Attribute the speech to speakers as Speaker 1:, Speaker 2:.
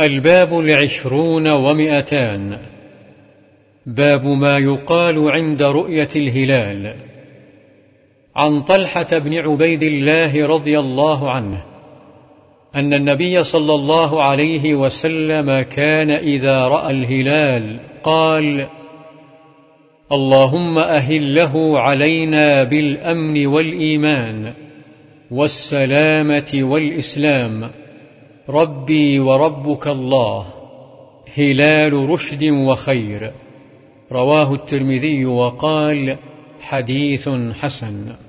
Speaker 1: الباب العشرون ومئتان. باب ما يقال عند رؤية الهلال. عن طلحة بن عبيد الله رضي الله عنه أن النبي صلى الله عليه وسلم كان إذا رأى الهلال قال اللهم أهله علينا بالأمن والإيمان والسلامة والإسلام. ربي وربك الله هلال رشد وخير. رواه الترمذي وقال حديث حسن.